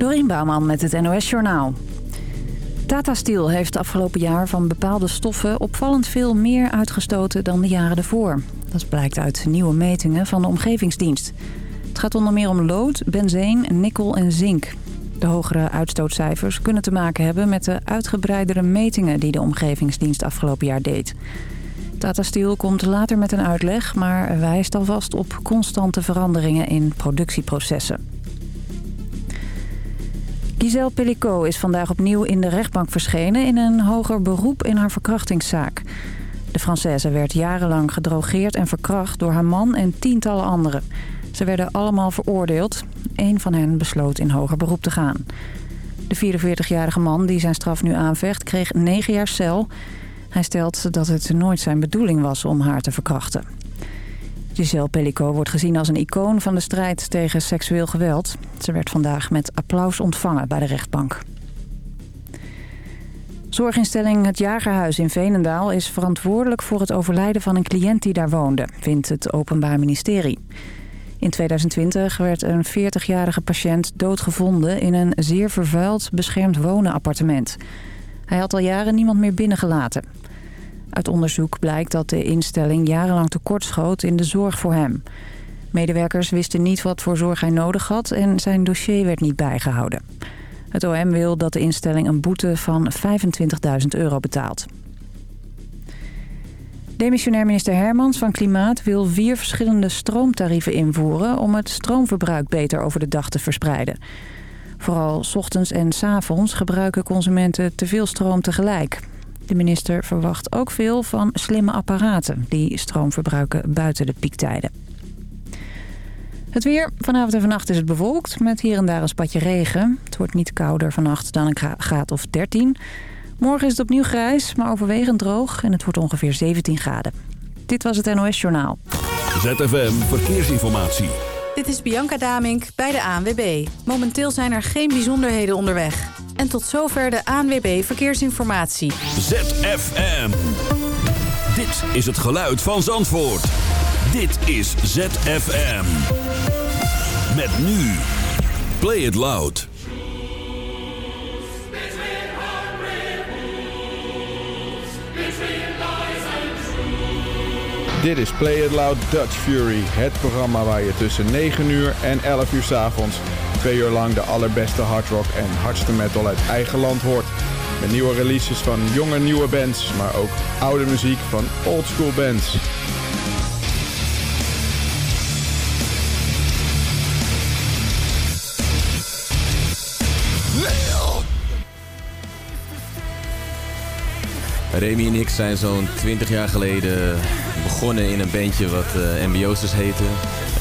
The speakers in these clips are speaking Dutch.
Dorien Bouwman met het NOS Journaal. Tata Steel heeft afgelopen jaar van bepaalde stoffen opvallend veel meer uitgestoten dan de jaren ervoor. Dat blijkt uit nieuwe metingen van de omgevingsdienst. Het gaat onder meer om lood, benzeen, nikkel en zink. De hogere uitstootcijfers kunnen te maken hebben met de uitgebreidere metingen die de omgevingsdienst afgelopen jaar deed. Tata Steel komt later met een uitleg, maar wijst alvast op constante veranderingen in productieprocessen. Giselle Pellicot is vandaag opnieuw in de rechtbank verschenen... in een hoger beroep in haar verkrachtingszaak. De Française werd jarenlang gedrogeerd en verkracht door haar man en tientallen anderen. Ze werden allemaal veroordeeld. Eén van hen besloot in hoger beroep te gaan. De 44-jarige man die zijn straf nu aanvecht kreeg 9 jaar cel. Hij stelt dat het nooit zijn bedoeling was om haar te verkrachten. Giselle Pellico wordt gezien als een icoon van de strijd tegen seksueel geweld. Ze werd vandaag met applaus ontvangen bij de rechtbank. Zorginstelling Het Jagerhuis in Veenendaal is verantwoordelijk voor het overlijden van een cliënt die daar woonde, vindt het Openbaar Ministerie. In 2020 werd een 40-jarige patiënt doodgevonden in een zeer vervuild beschermd wonen appartement. Hij had al jaren niemand meer binnengelaten. Uit onderzoek blijkt dat de instelling jarenlang tekortschoot in de zorg voor hem. Medewerkers wisten niet wat voor zorg hij nodig had en zijn dossier werd niet bijgehouden. Het OM wil dat de instelling een boete van 25.000 euro betaalt. Demissionair minister Hermans van Klimaat wil vier verschillende stroomtarieven invoeren... om het stroomverbruik beter over de dag te verspreiden. Vooral ochtends en s avonds gebruiken consumenten te veel stroom tegelijk. De minister verwacht ook veel van slimme apparaten... die stroom verbruiken buiten de piektijden. Het weer. Vanavond en vannacht is het bewolkt met hier en daar een spatje regen. Het wordt niet kouder vannacht dan een graad of 13. Morgen is het opnieuw grijs, maar overwegend droog en het wordt ongeveer 17 graden. Dit was het NOS Journaal. ZFM Verkeersinformatie. Dit is Bianca Damink bij de ANWB. Momenteel zijn er geen bijzonderheden onderweg. En tot zover de ANWB Verkeersinformatie. ZFM. Dit is het geluid van Zandvoort. Dit is ZFM. Met nu. Play it loud. Dit is Play It Loud Dutch Fury, het programma waar je tussen 9 uur en 11 uur s avonds twee uur lang de allerbeste hardrock en hardste metal uit eigen land hoort. Met nieuwe releases van jonge nieuwe bands, maar ook oude muziek van oldschool bands. Remy en ik zijn zo'n 20 jaar geleden begonnen in een bandje wat uh, MBO's heette.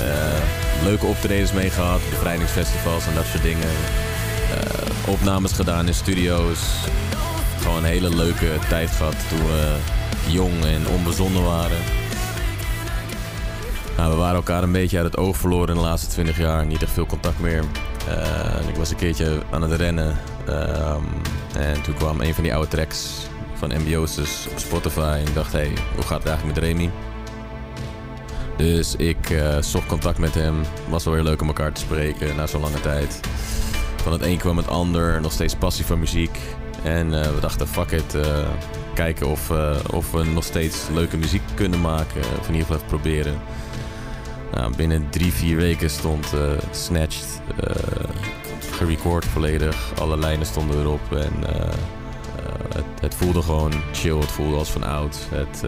Uh, leuke optredens mee gehad, bevrijdingsfestivals en dat soort dingen. Uh, opnames gedaan in studio's. Gewoon een hele leuke tijd gehad toen we jong en onbezonnen waren. Nou, we waren elkaar een beetje uit het oog verloren in de laatste 20 jaar. Niet echt veel contact meer. ik was een keertje aan het rennen. Ehm, en toen kwam een van die oude tracks van MBO's op Spotify. En ik dacht, hé, hey, hoe gaat het eigenlijk met Remy? Dus ik uh, zocht contact met hem. Was wel weer leuk om elkaar te spreken na zo'n lange tijd. Van het een kwam het ander. Nog steeds passie voor muziek. En uh, we dachten, fuck it. Uh, kijken of, of we nog steeds leuke muziek kunnen maken. Of in ieder geval even proberen. Nou, binnen drie, vier weken stond Snatched gerecord volledig. Alle lijnen stonden erop. En het, het, voelde gewoon chill. Het voelde als van oud. Het,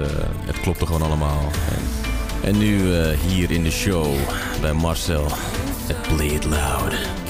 het klopte gewoon allemaal. En, en nu uh, hier in de show bij Marcel. Play It Loud.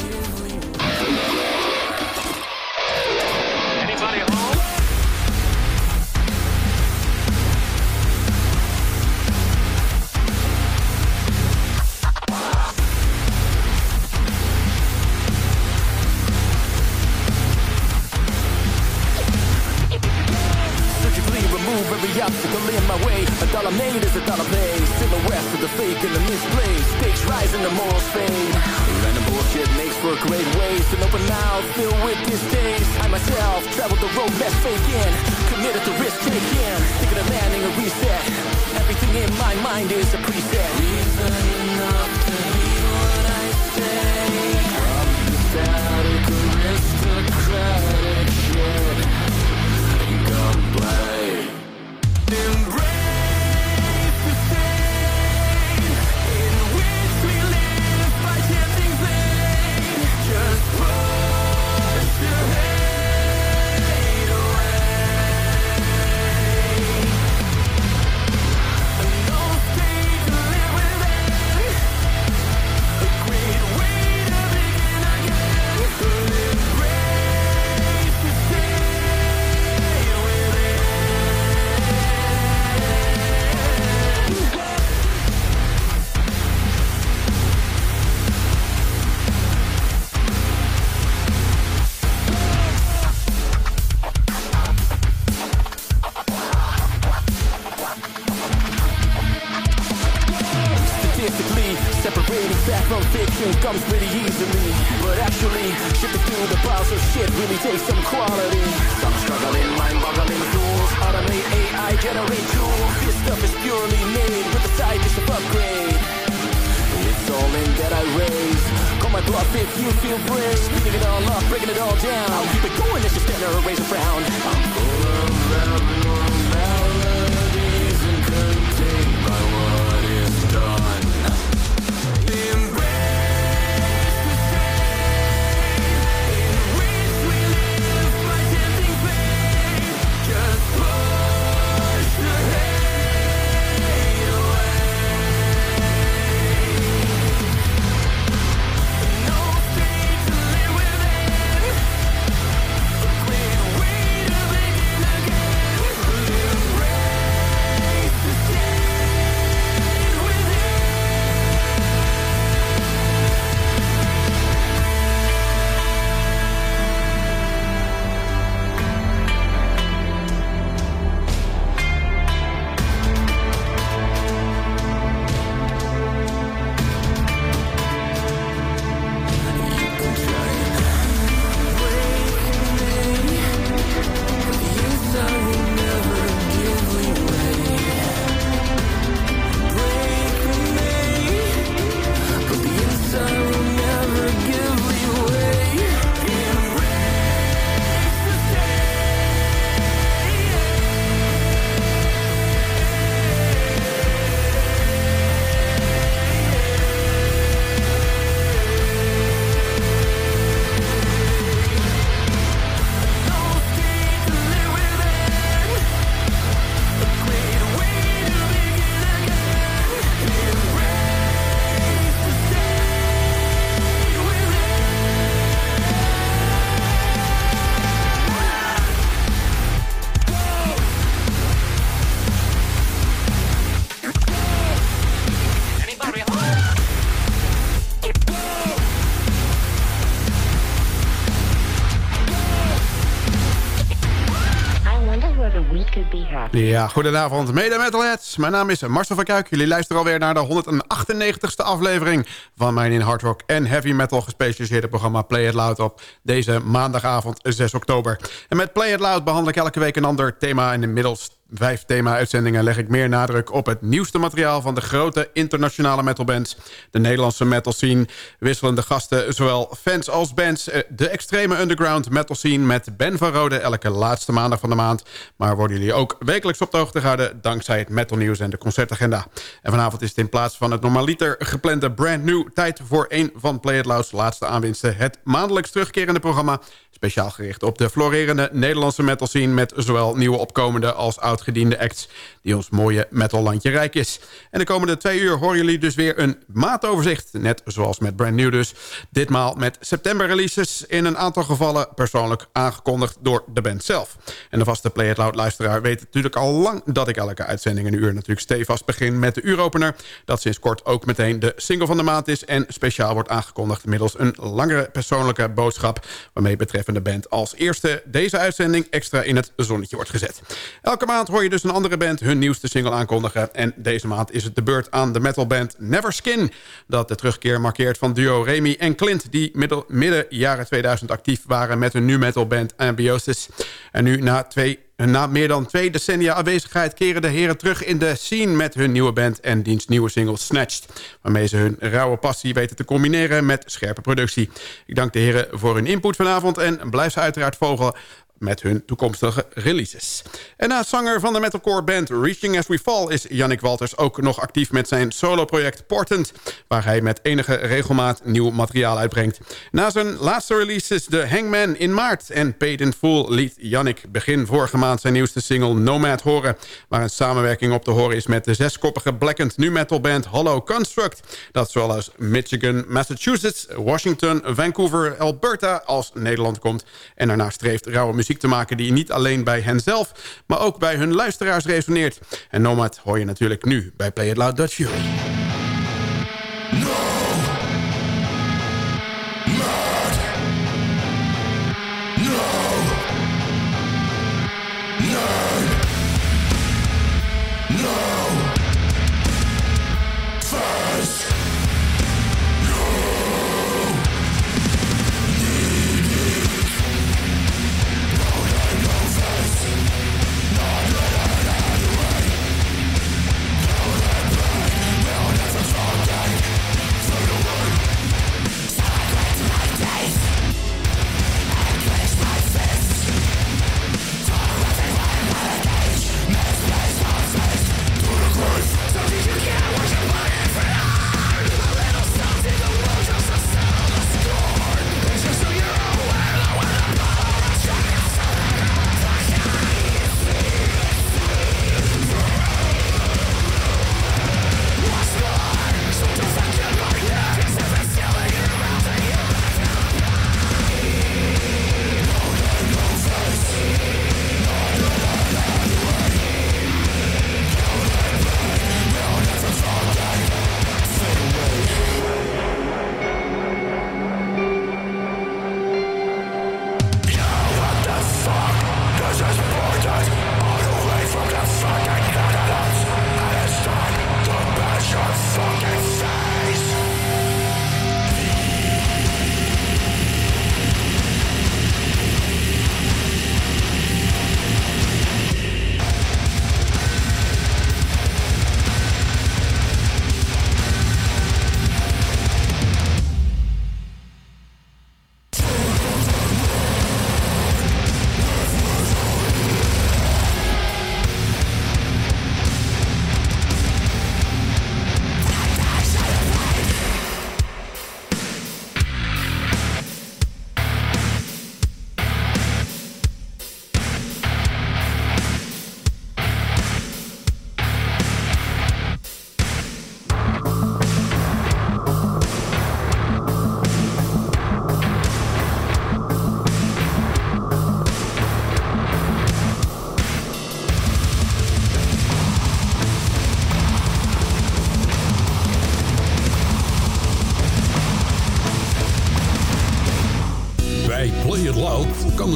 Ja, goedenavond, mede metalheads. Mijn naam is Marcel van Kuik. Jullie luisteren alweer naar de 198ste aflevering... van mijn in hard rock en heavy metal gespecialiseerde programma Play It Loud... op deze maandagavond 6 oktober. En met Play It Loud behandel ik elke week een ander thema... en inmiddels vijf thema-uitzendingen leg ik meer nadruk op het nieuwste materiaal... van de grote internationale metalbands. De Nederlandse metal scene, wisselende gasten... zowel fans als bands. Eh, De extreme underground metal scene met Ben van Rode... elke laatste maandag van de maand. Maar worden jullie ook wekelijks op de hoogte gehouden... dankzij het metal nieuws en de concertagenda. En vanavond is het in plaats van het normaliter geplande brand new... tijd voor een van Play It Loud's laatste aanwinsten... het maandelijks terugkerende programma... speciaal gericht op de florerende Nederlandse metal scene... met zowel nieuwe opkomende als oudgediende acts... die ons mooie metallandje rijk is. En de komende twee uur horen jullie dus weer een maatoverzicht... net zoals met brand new dus. Ditmaal met september releases... in een aantal gevallen persoonlijk aangekondigd door de band zelf. En de vaste Play It Loud luisteraar weet natuurlijk al lang... dat ik elke uitzending een uur natuurlijk stevast begin met de uuropener... dat sinds kort ook meteen de single van de maand is... en speciaal wordt aangekondigd middels een langere persoonlijke boodschap... waarmee betreffende band als eerste deze uitzending extra in het zonnetje wordt gezet. Elke maand hoor je dus een andere band hun nieuwste single aankondigen... en deze maand is het de beurt aan de metalband Neverskin... dat de terugkeer markeert van duo Remy en Clint... die middel, midden jaren 2000 actief waren met hun nu metalband Ambiosis. En nu na twee na meer dan twee decennia aanwezigheid keren de heren terug in de scene met hun nieuwe band en diens nieuwe single Snatched. Waarmee ze hun rauwe passie weten te combineren met scherpe productie. Ik dank de heren voor hun input vanavond en blijf ze uiteraard volgen met hun toekomstige releases. En naast zanger van de metalcore band Reaching As We Fall... is Yannick Walters ook nog actief met zijn soloproject Portent... waar hij met enige regelmaat nieuw materiaal uitbrengt. Na zijn laatste releases The Hangman in maart en Paid in Full... liet Yannick begin vorige maand zijn nieuwste single Nomad horen... waar een samenwerking op te horen is met de zeskoppige blackened nu metal band Hollow Construct... dat zowel als Michigan, Massachusetts, Washington, Vancouver, Alberta als Nederland komt... en daarna streeft rauwe muziek te maken die niet alleen bij hen zelf... maar ook bij hun luisteraars resoneert. En Nomad hoor je natuurlijk nu bij Play It Loud Dutch Fury.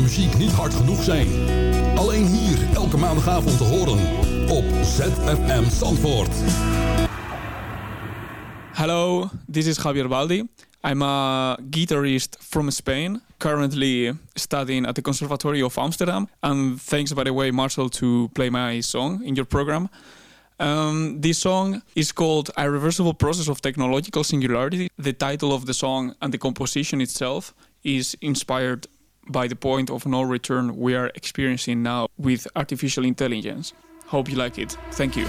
Muziek niet hard genoeg zijn. Alleen hier elke maandagavond te horen op ZFM Zandvoort. Hello, this is Javier Baldi. I'm a guitarist from Spain, currently studying at the Conservatory of Amsterdam. And thanks, by the way, Marcel, to play my song in your program. Um, this song is called Irreversible Process of Technological Singularity. The title of the song and the composition itself is inspired by the point of no return we are experiencing now with artificial intelligence. Hope you like it. Thank you.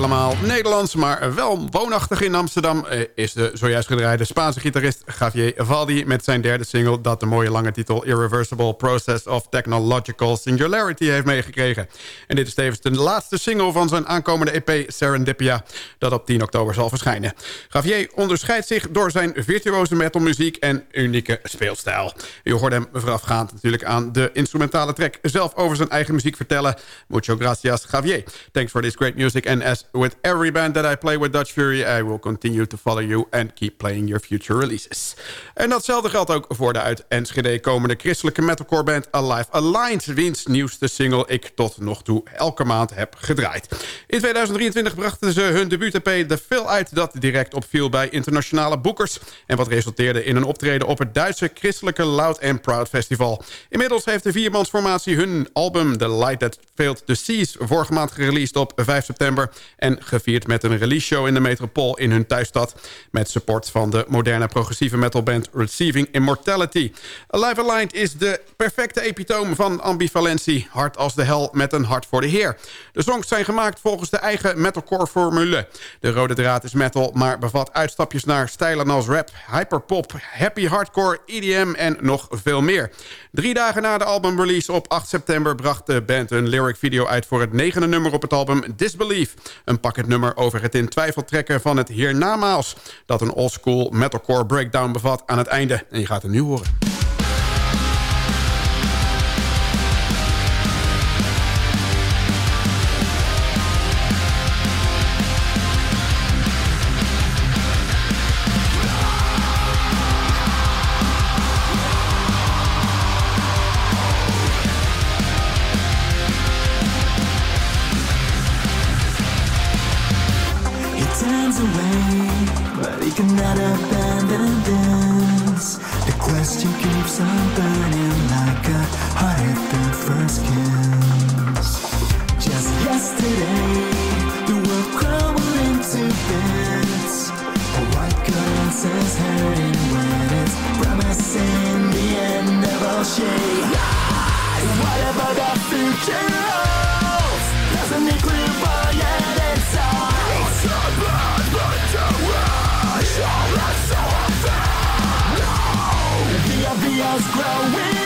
Helemaal Nederlands, maar wel woonachtig in Amsterdam... eh, is de zojuist gedraaide Spaanse gitarist Javier Valdi... met zijn derde single dat de mooie lange titel... Irreversible Process of Technological Singularity heeft meegekregen. En dit is tevens de laatste single van zijn aankomende EP Serendipia... dat op 10 oktober zal verschijnen. Javier onderscheidt zich door zijn virtuose metalmuziek en unieke speelstijl. U hoort hem voorafgaand natuurlijk aan de instrumentale track... zelf over zijn eigen muziek vertellen. Mucho gracias, Javier. Thanks for this great music. And as with every band that I play with Dutch Fury... I will continue to follow you and keep playing your future releases. En datzelfde geldt ook voor de uit Enschede komende christelijke metalcore band Alive Aligned... wiens nieuwste single ik tot nog toe elke maand heb gedraaid. In 2023 brachten ze hun debuut-EP The Fill uit... dat direct opviel bij internationale boekers... en wat resulteerde in een optreden op het Duitse christelijke Loud and Proud Festival. Inmiddels heeft de viermansformatie hun album The Light That Failed to Cease... vorige maand gereleased op 5 september... en gevierd met een release show in de Metropool in hun thuisstad... met support van de moderne progressieve metalband Receiving Immortality. Alive Aligned is de perfecte epitoom van ambivalentie. Hard als de hel met een hart voor de heer. De songs zijn gemaakt volgens de eigen metalcore-formule. De rode draad is metal, maar bevat uitstapjes naar stijlen als rap, hyperpop, happy hardcore, EDM en nog veel meer. Drie dagen na de albumrelease op 8 september bracht de band een lyric video uit voor het negende nummer op het album Disbelief. Een pakkend nummer over het in twijfel trekken van het hiernamaals. Dat een oldschool metalcore breakdown bevat aan het einde. En je gaat het nu horen. she? Lies. What about future holds Doesn't include buying inside. It's a bad, but to wish. all that's so unfair. No. The obvious growing.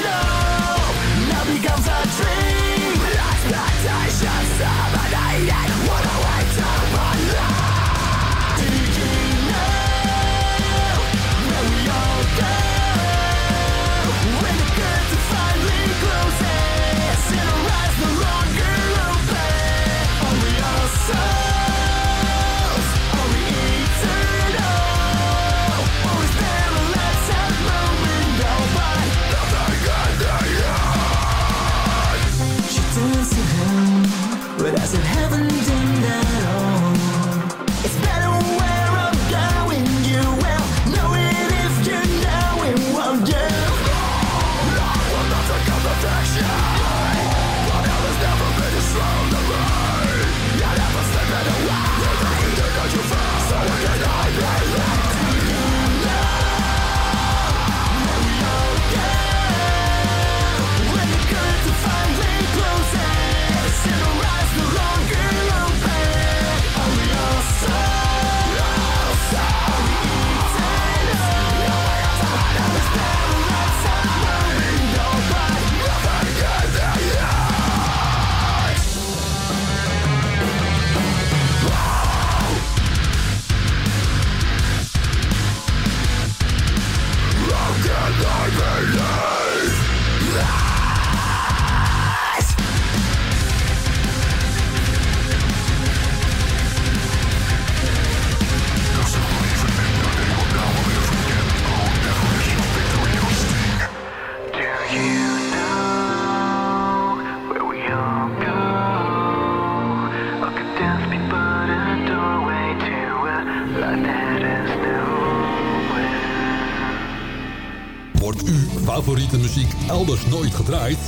Elders nooit gedraaid?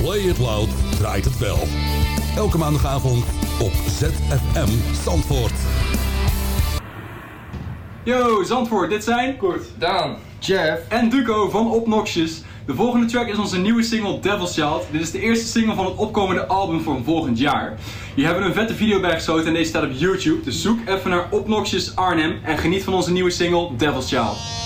Play It Loud draait het wel. Elke maandagavond op ZFM Zandvoort. Yo, Zandvoort, dit zijn... Kort. Daan. Jeff. En Duco van Obnoxious. De volgende track is onze nieuwe single Devil's Child. Dit is de eerste single van het opkomende album voor volgend jaar. Hier hebben we een vette video bij geschoten en deze staat op YouTube. Dus zoek even naar Obnoxious Arnhem en geniet van onze nieuwe single Devil's Child.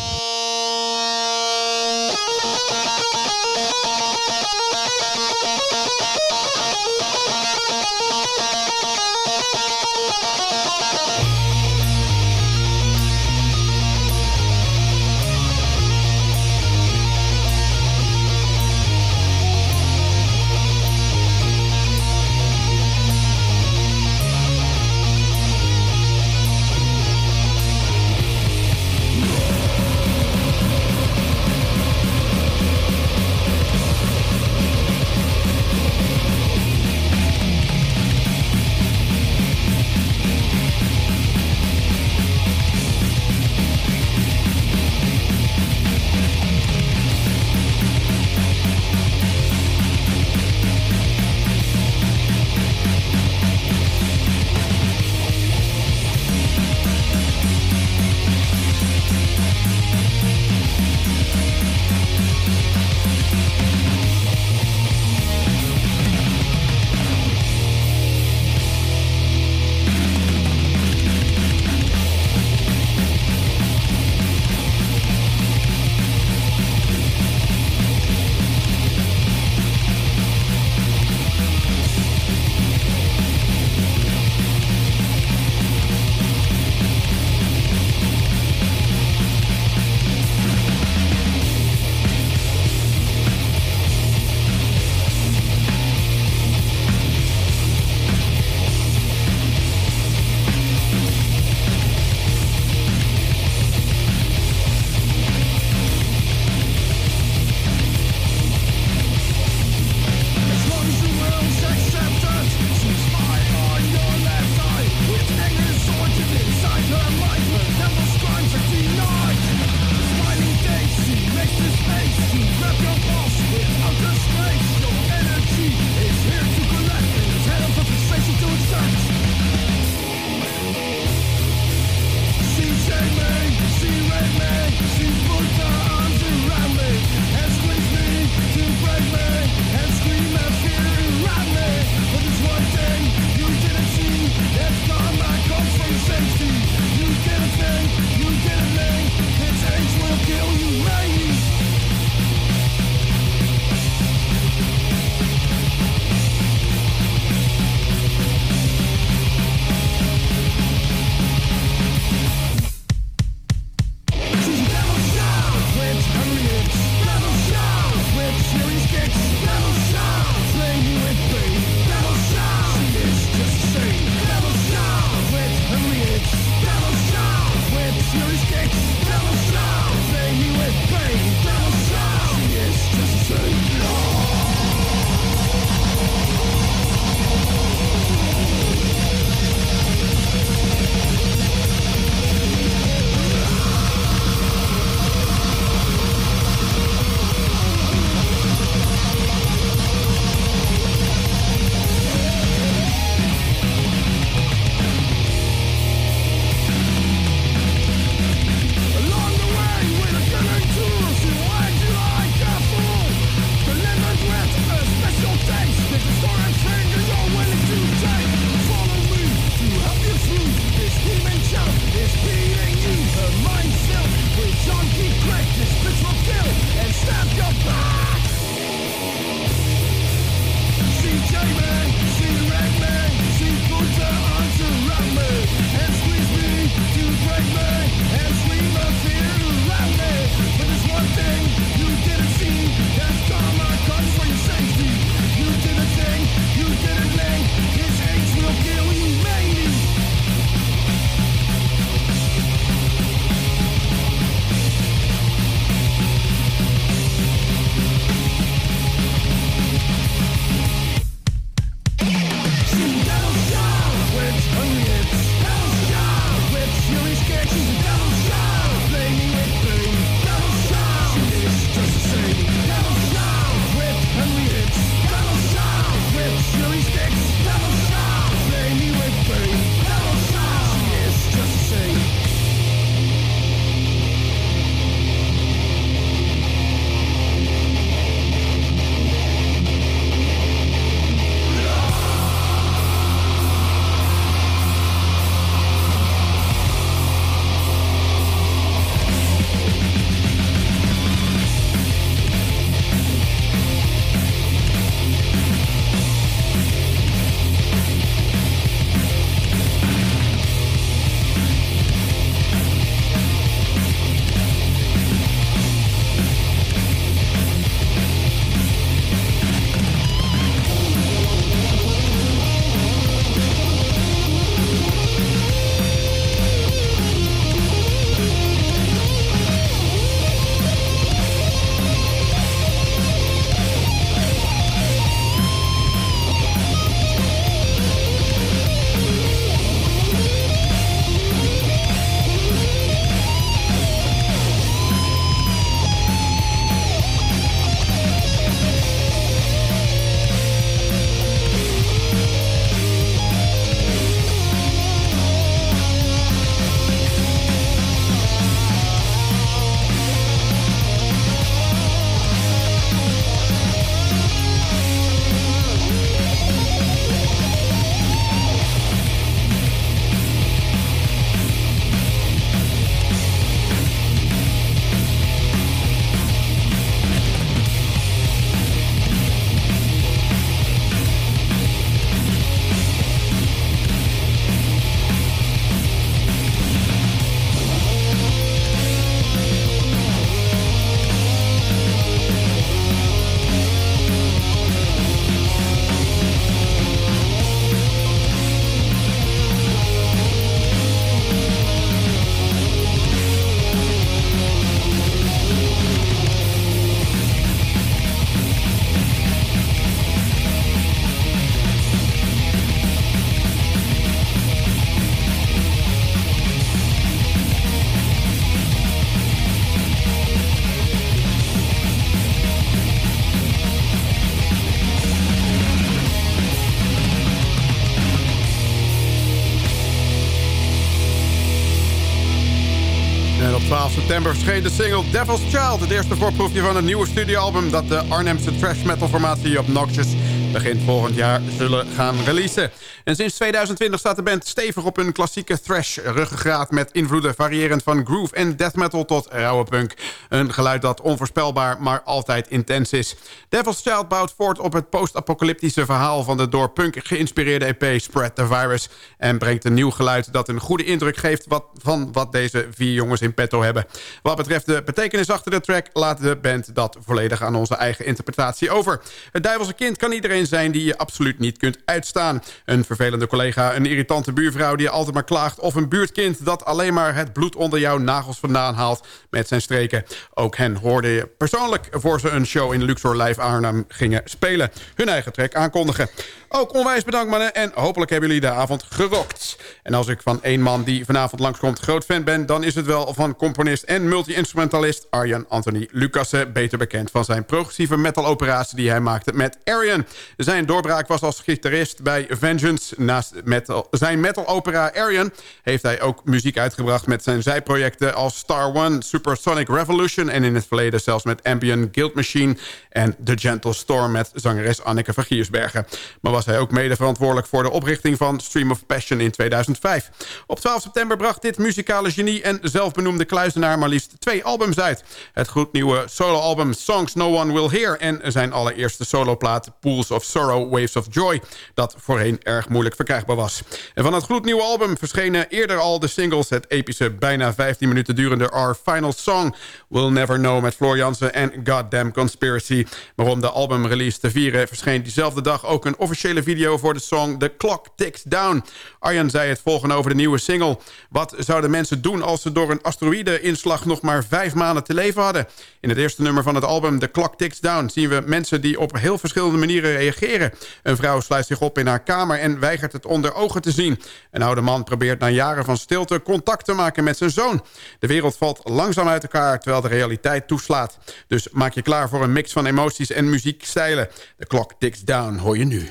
September verscheen de single Devil's Child... het eerste voorproefje van het nieuwe studioalbum... dat de Arnhemse trash metal formatie Obnoxious begin volgend jaar zullen gaan releasen. En sinds 2020 staat de band stevig op een klassieke thrash ruggengraat... met invloeden variërend van groove en death metal tot rauwe punk. Een geluid dat onvoorspelbaar, maar altijd intens is. Devil's Child bouwt voort op het post-apocalyptische verhaal... van de door punk geïnspireerde EP Spread the Virus... en brengt een nieuw geluid dat een goede indruk geeft... Wat, van wat deze vier jongens in petto hebben. Wat betreft de betekenis achter de track... laat de band dat volledig aan onze eigen interpretatie over. Het duivelse kind kan iedereen zijn die je absoluut niet kunt uitstaan. Een vervelende collega, een irritante buurvrouw die je altijd maar klaagt... of een buurtkind dat alleen maar het bloed onder jouw nagels vandaan haalt met zijn streken. Ook hen hoorde je persoonlijk voor ze een show in Luxor Live Arnhem gingen spelen. Hun eigen track aankondigen. Ook onwijs bedankt mannen en hopelijk hebben jullie de avond gerokt. En als ik van één man die vanavond langskomt groot fan ben... dan is het wel van componist en multi-instrumentalist Arjan Anthony Lucassen... beter bekend van zijn progressieve metal-operatie die hij maakte met Arian. Zijn doorbraak was als gitarist bij Vengeance. Naast metal, zijn metal-opera Arian heeft hij ook muziek uitgebracht... met zijn zijprojecten als Star One, Supersonic Revolution... en in het verleden zelfs met Ambient Guild Machine... en The Gentle Storm met zangeres Anneke van Giersbergen. Maar was hij ook mede verantwoordelijk voor de oprichting van Stream of Passion in 2005. Op 12 september bracht dit muzikale genie en zelfbenoemde kluizenaar maar liefst twee albums uit. Het gloednieuwe soloalbum Songs No One Will Hear en zijn allereerste soloplaat Pools of Sorrow, Waves of Joy, dat voorheen erg moeilijk verkrijgbaar was. En van het gloednieuwe album verschenen eerder al de singles, het epische bijna 15 minuten durende Our Final Song, We'll Never Know met Floor en Goddamn Conspiracy. Maar om de albumrelease te vieren verscheen diezelfde dag ook een officiële video voor de song The Clock Ticks Down. Arjan zei het volgende over de nieuwe single. Wat zouden mensen doen als ze door een asteroïde-inslag nog maar vijf maanden te leven hadden? In het eerste nummer van het album The Clock Ticks Down zien we mensen die op heel verschillende manieren reageren. Een vrouw sluit zich op in haar kamer en weigert het onder ogen te zien. Een oude man probeert na jaren van stilte contact te maken met zijn zoon. De wereld valt langzaam uit elkaar terwijl de realiteit toeslaat. Dus maak je klaar voor een mix van emoties en muziekstijlen. The Clock Ticks Down hoor je nu.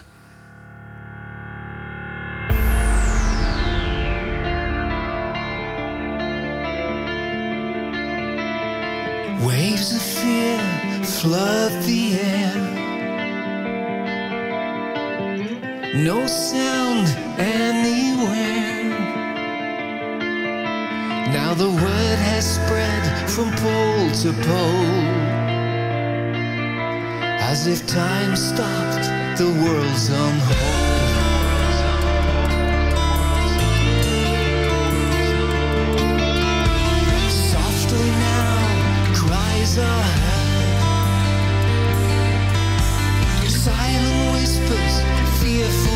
Waves of fear flood the air. No sound anywhere. Now the word has spread from pole to pole. As if time stopped, the world's on hold. Softly beautiful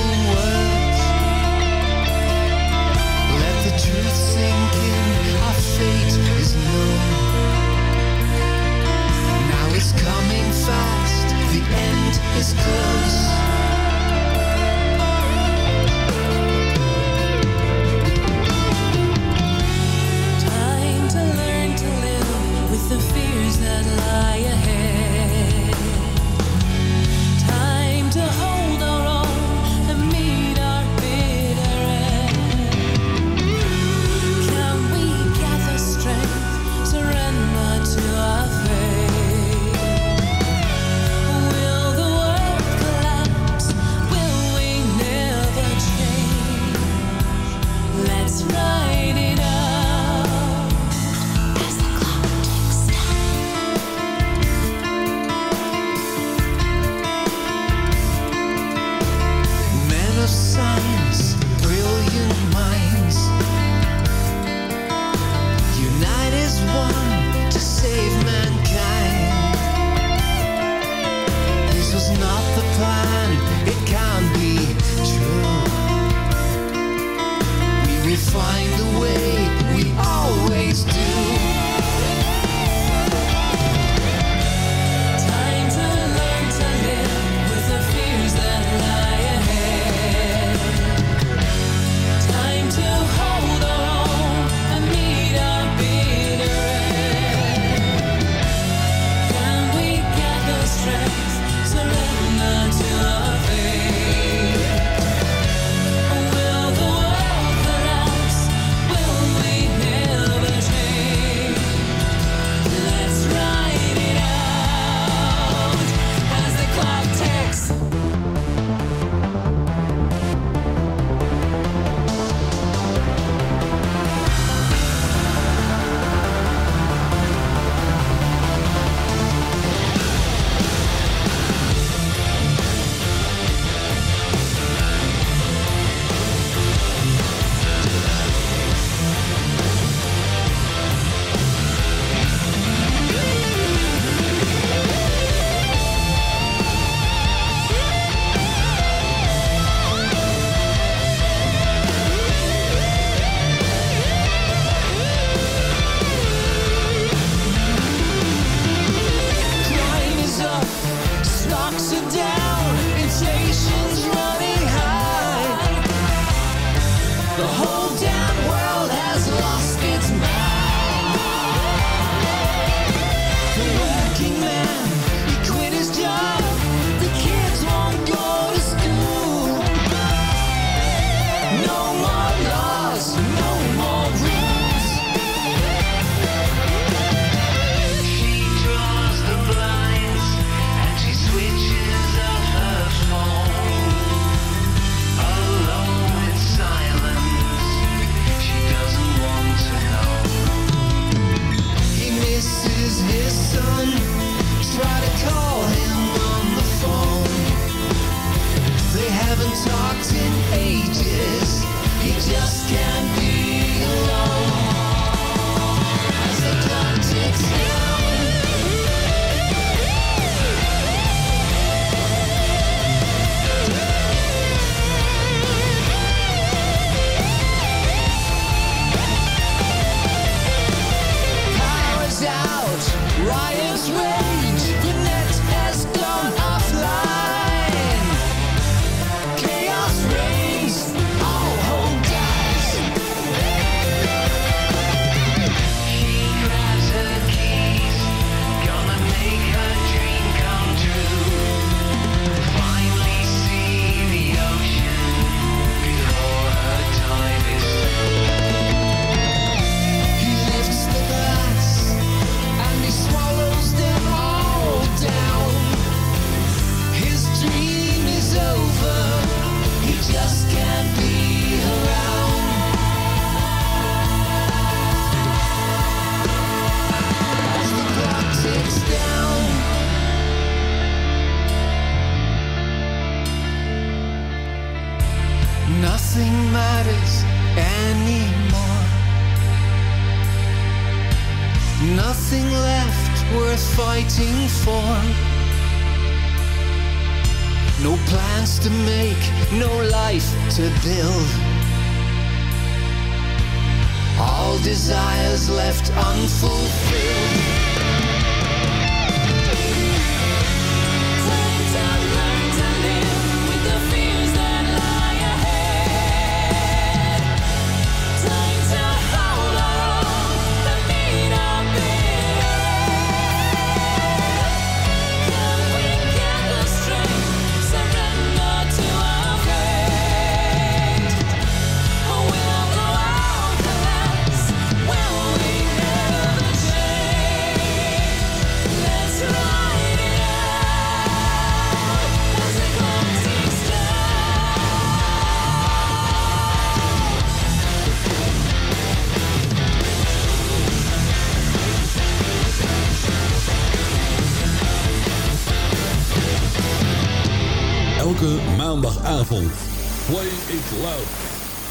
Play it loud.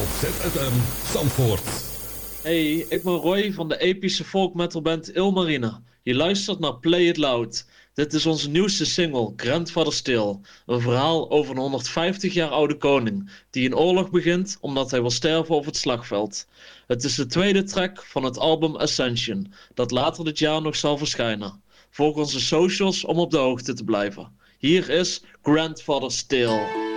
Op ZFM Zandvoort. Hey, ik ben Roy van de epische folk metalband Ilmarine. Je luistert naar Play It Loud. Dit is onze nieuwste single, Grandfather Still. Een verhaal over een 150 jaar oude koning, die in oorlog begint omdat hij wil sterven op het slagveld. Het is de tweede track van het album Ascension, dat later dit jaar nog zal verschijnen. Volg onze socials om op de hoogte te blijven. Hier is Grandfather Still.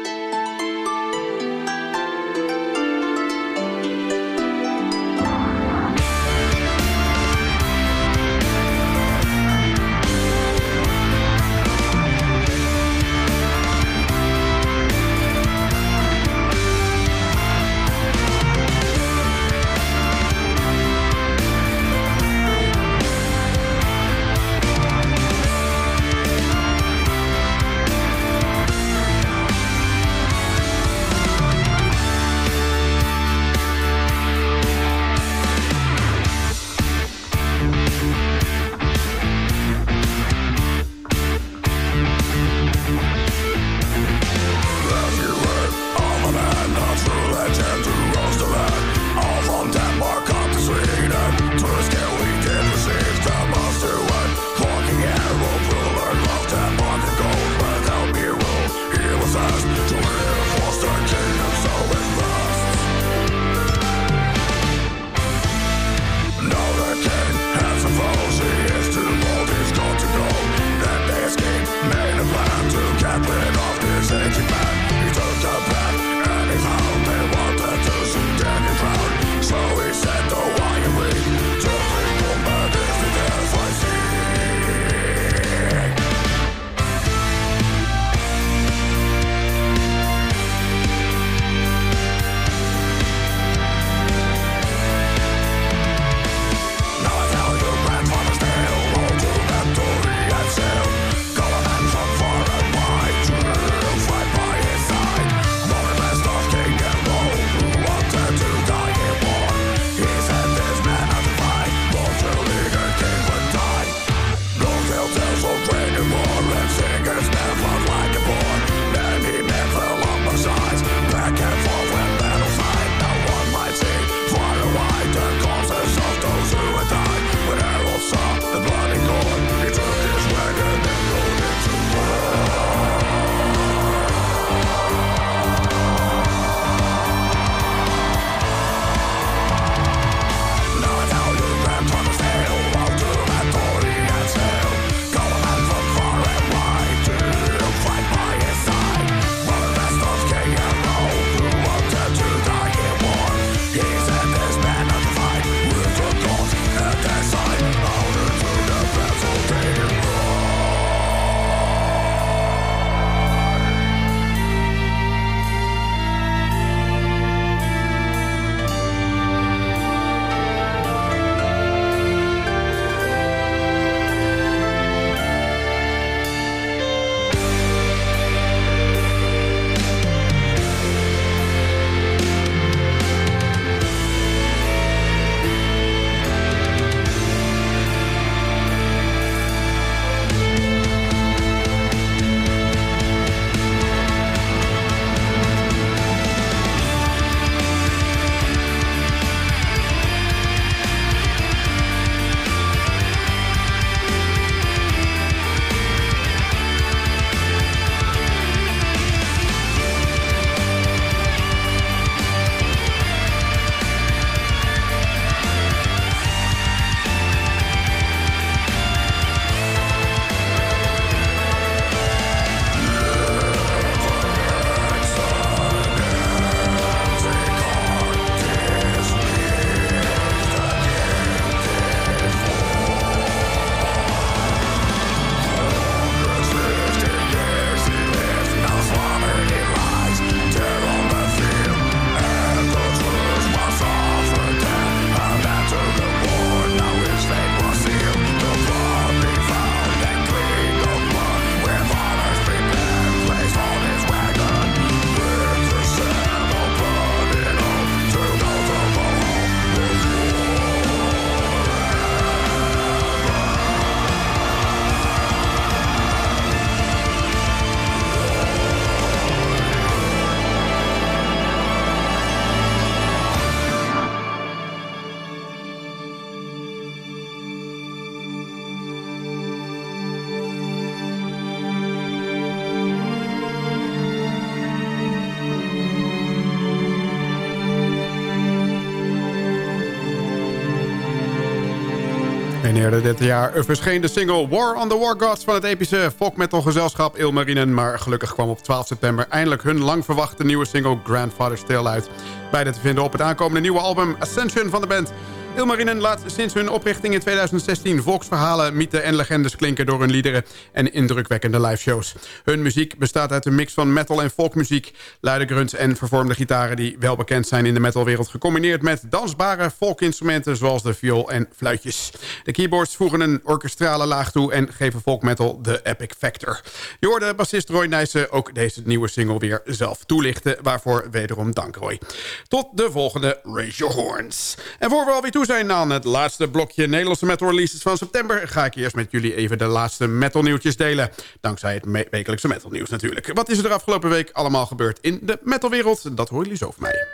Eerder dit jaar verscheen de single War on the War Gods... van het epische folk metal gezelschap Ilmarinen... maar gelukkig kwam op 12 september eindelijk hun lang verwachte nieuwe single Grandfather's Tale uit. Beide te vinden op het aankomende nieuwe album Ascension van de band... Ilmarinen laat sinds hun oprichting in 2016 volksverhalen, mythen en legendes klinken door hun liederen en indrukwekkende liveshows. Hun muziek bestaat uit een mix van metal en folkmuziek, luide grunts en vervormde gitaren die wel bekend zijn in de metalwereld, gecombineerd met dansbare folkinstrumenten zoals de viool en fluitjes. De keyboards voegen een orkestrale laag toe en geven folkmetal de epic factor. Je hoorde bassist Roy Nijssen ook deze nieuwe single weer zelf toelichten, waarvoor wederom dank Roy. Tot de volgende Raise Your Horns. En voor we alweer toe zijn aan het laatste blokje Nederlandse metal releases van september... ga ik eerst met jullie even de laatste metal nieuwtjes delen. Dankzij het wekelijkse metal nieuws natuurlijk. Wat is er de afgelopen week allemaal gebeurd in de metalwereld? Dat horen jullie zo van mij.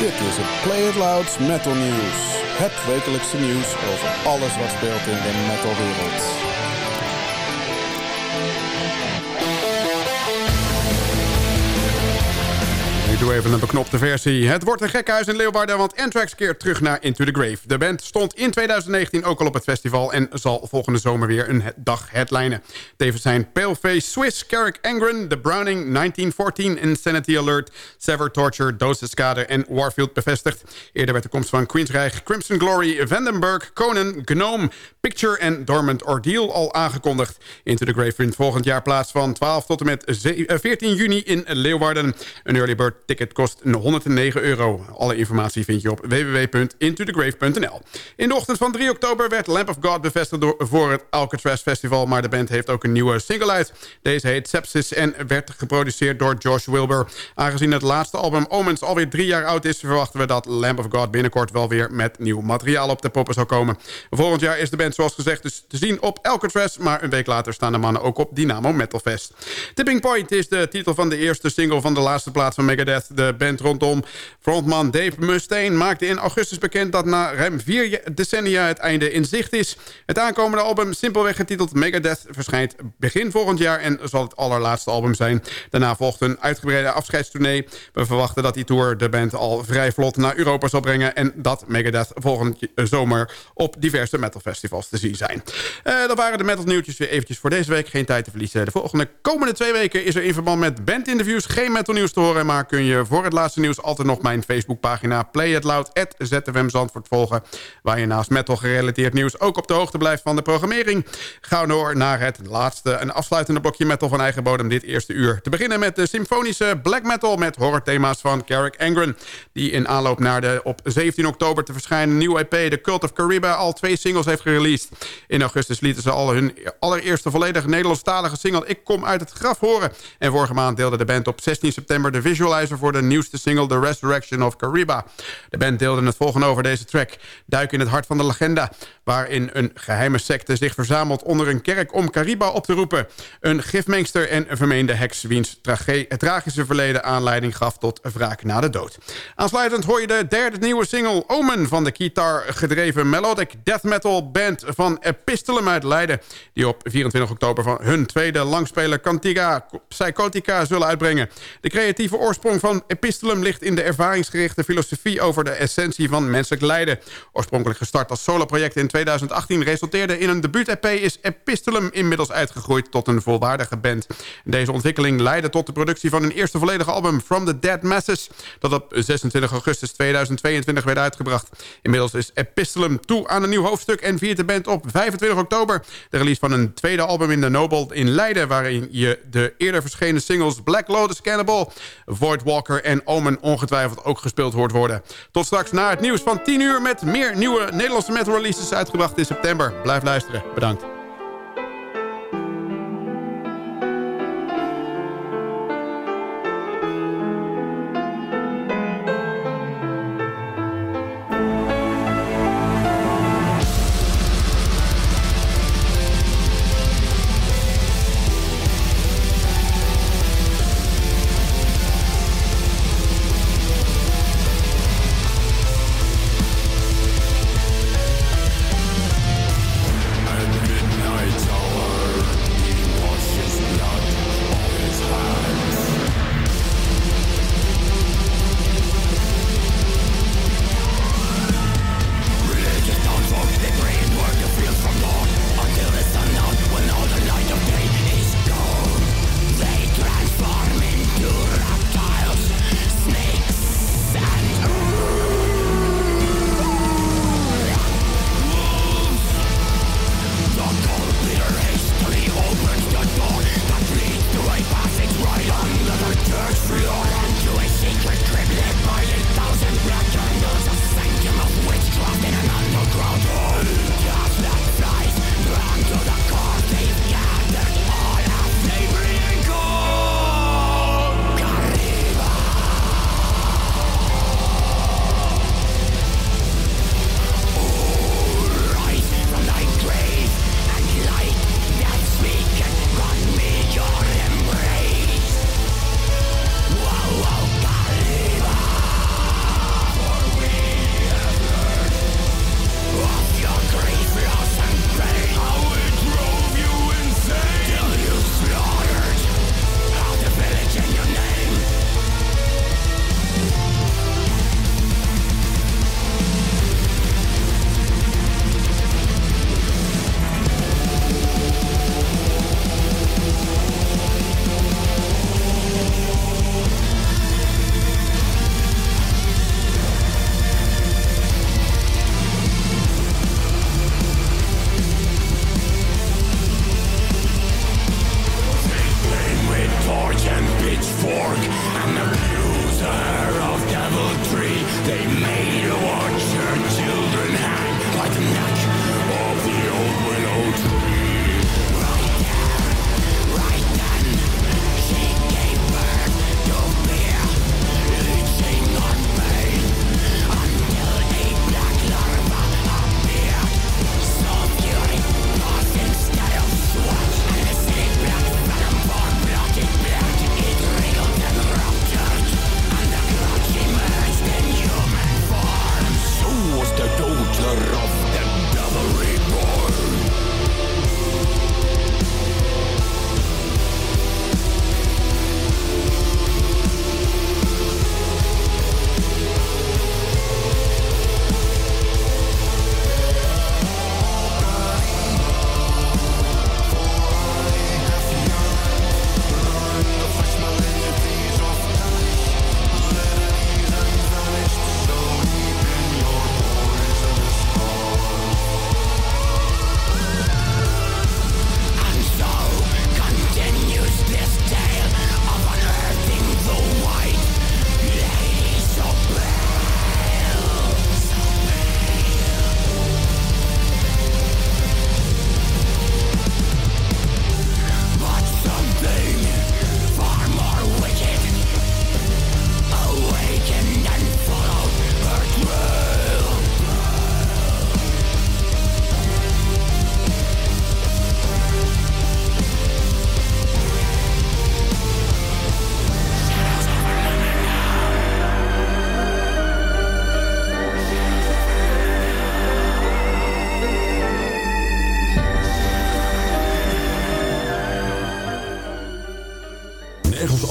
Dit is het Play It Louds Metal News. Het wekelijkse nieuws over alles wat speelt in de metalwereld. Doe even een beknopte versie. Het wordt een gekhuis in Leeuwarden, want Anthrax keert terug naar Into the Grave. De band stond in 2019 ook al op het festival... en zal volgende zomer weer een dag headlinen. Tevens zijn Paleface Swiss, Carrick Angren... The Browning 1914, Insanity Alert... Sever Torture, Dosiscade en Warfield bevestigd. Eerder werd de komst van Queensrijk, Crimson Glory... Vandenberg, Conan, Gnome, Picture en Dormant Ordeal al aangekondigd. Into the Grave vindt volgend jaar plaats van 12 tot en met ze- eh, 14 juni in Leeuwarden. Een early bird ticket kost 109 euro. Alle informatie vind je op www.intothegrave.nl. In de ochtend van 3 oktober werd Lamp of God bevestigd voor het Alcatraz Festival... maar de band heeft ook een nieuwe single uit. Deze heet Sepsis en werd geproduceerd door Josh Wilbur. Aangezien het laatste album Omens alweer drie jaar oud is... verwachten we dat Lamp of God binnenkort wel weer met nieuw materiaal op de poppen zal komen. Volgend jaar is de band zoals gezegd dus te zien op Alcatraz... maar een week later staan de mannen ook op Dynamo Metal Fest. Tipping Point is de titel van de eerste single van de laatste plaats van Megadeth. De band rondom frontman Dave Mustaine maakte in augustus bekend... dat na ruim vier decennia het einde in zicht is. Het aankomende album, simpelweg getiteld Megadeth... verschijnt begin volgend jaar en zal het allerlaatste album zijn. Daarna volgt een uitgebreide afscheidstournee. We verwachten dat die tour de band al vrij vlot naar Europa zal brengen... en dat Megadeth volgend zomer op diverse metalfestivals te zien zijn. Eh, dat waren de metal nieuwtjes weer eventjes voor deze week. Geen tijd te verliezen. De volgende komende twee weken is er in verband met bandinterviews... geen metal nieuws te horen, maar kun je voor het laatste nieuws... altijd nog mijn Facebookpagina Play It Loud... ZFM Zandvoort volgen... waar je naast metal gerelateerd nieuws ook op de hoogte blijft van de programmering. Ga door naar het laatste en afsluitende blokje metal van eigen bodem dit eerste uur. Te beginnen met de symfonische black metal met horrorthema's van Carrick Angren... die in aanloop naar de op 17 oktober te verschijnen nieuwe EP... The Cult of Cariba al twee singles heeft gereleased. In augustus lieten ze al hun allereerste volledig Nederlandstalige single... Ik kom uit het graf horen. En vorige maand deelde de band op 16 september de visualizer... voor de nieuwste single The Resurrection of Cariba. De band deelde het volgende over deze track. Duik in het hart van de legenda... waarin een geheime secte zich verzamelt onder een kerk om Cariba op te roepen. Een gifmengster en een vermeende heks... wiens tragische verleden aanleiding gaf tot wraak na de dood. Aansluitend hoor je de derde nieuwe single Omen... van de guitar gedreven melodic death metal band van Epistolum uit Leiden... die op 24 oktober van hun tweede langspeler Cantiga Psychotica zullen uitbrengen. De creatieve oorsprong van Epistolum ligt in de ervaringsgerichte filosofie... over de essentie van menselijk lijden. Oorspronkelijk gestart als soloproject in 2018... resulteerde in een debuut-EP is Epistolum inmiddels uitgegroeid tot een volwaardige band. Deze ontwikkeling leidde tot de productie van hun eerste volledige album From the Dead Masses... dat op 26 augustus 2022 werd uitgebracht. Inmiddels is Epistolum toe aan een nieuw hoofdstuk... en viert de band op 25 oktober de release van een tweede album in de Noble in Leiden... waarin je de eerder verschenen singles Black Lotus Cannibal... Void Walker en Omen ongetwijfeld ook gespeeld hoort worden. Tot straks na het nieuws van 10 uur... met meer nieuwe Nederlandse metal releases uitgebracht in september. Blijf luisteren. Bedankt.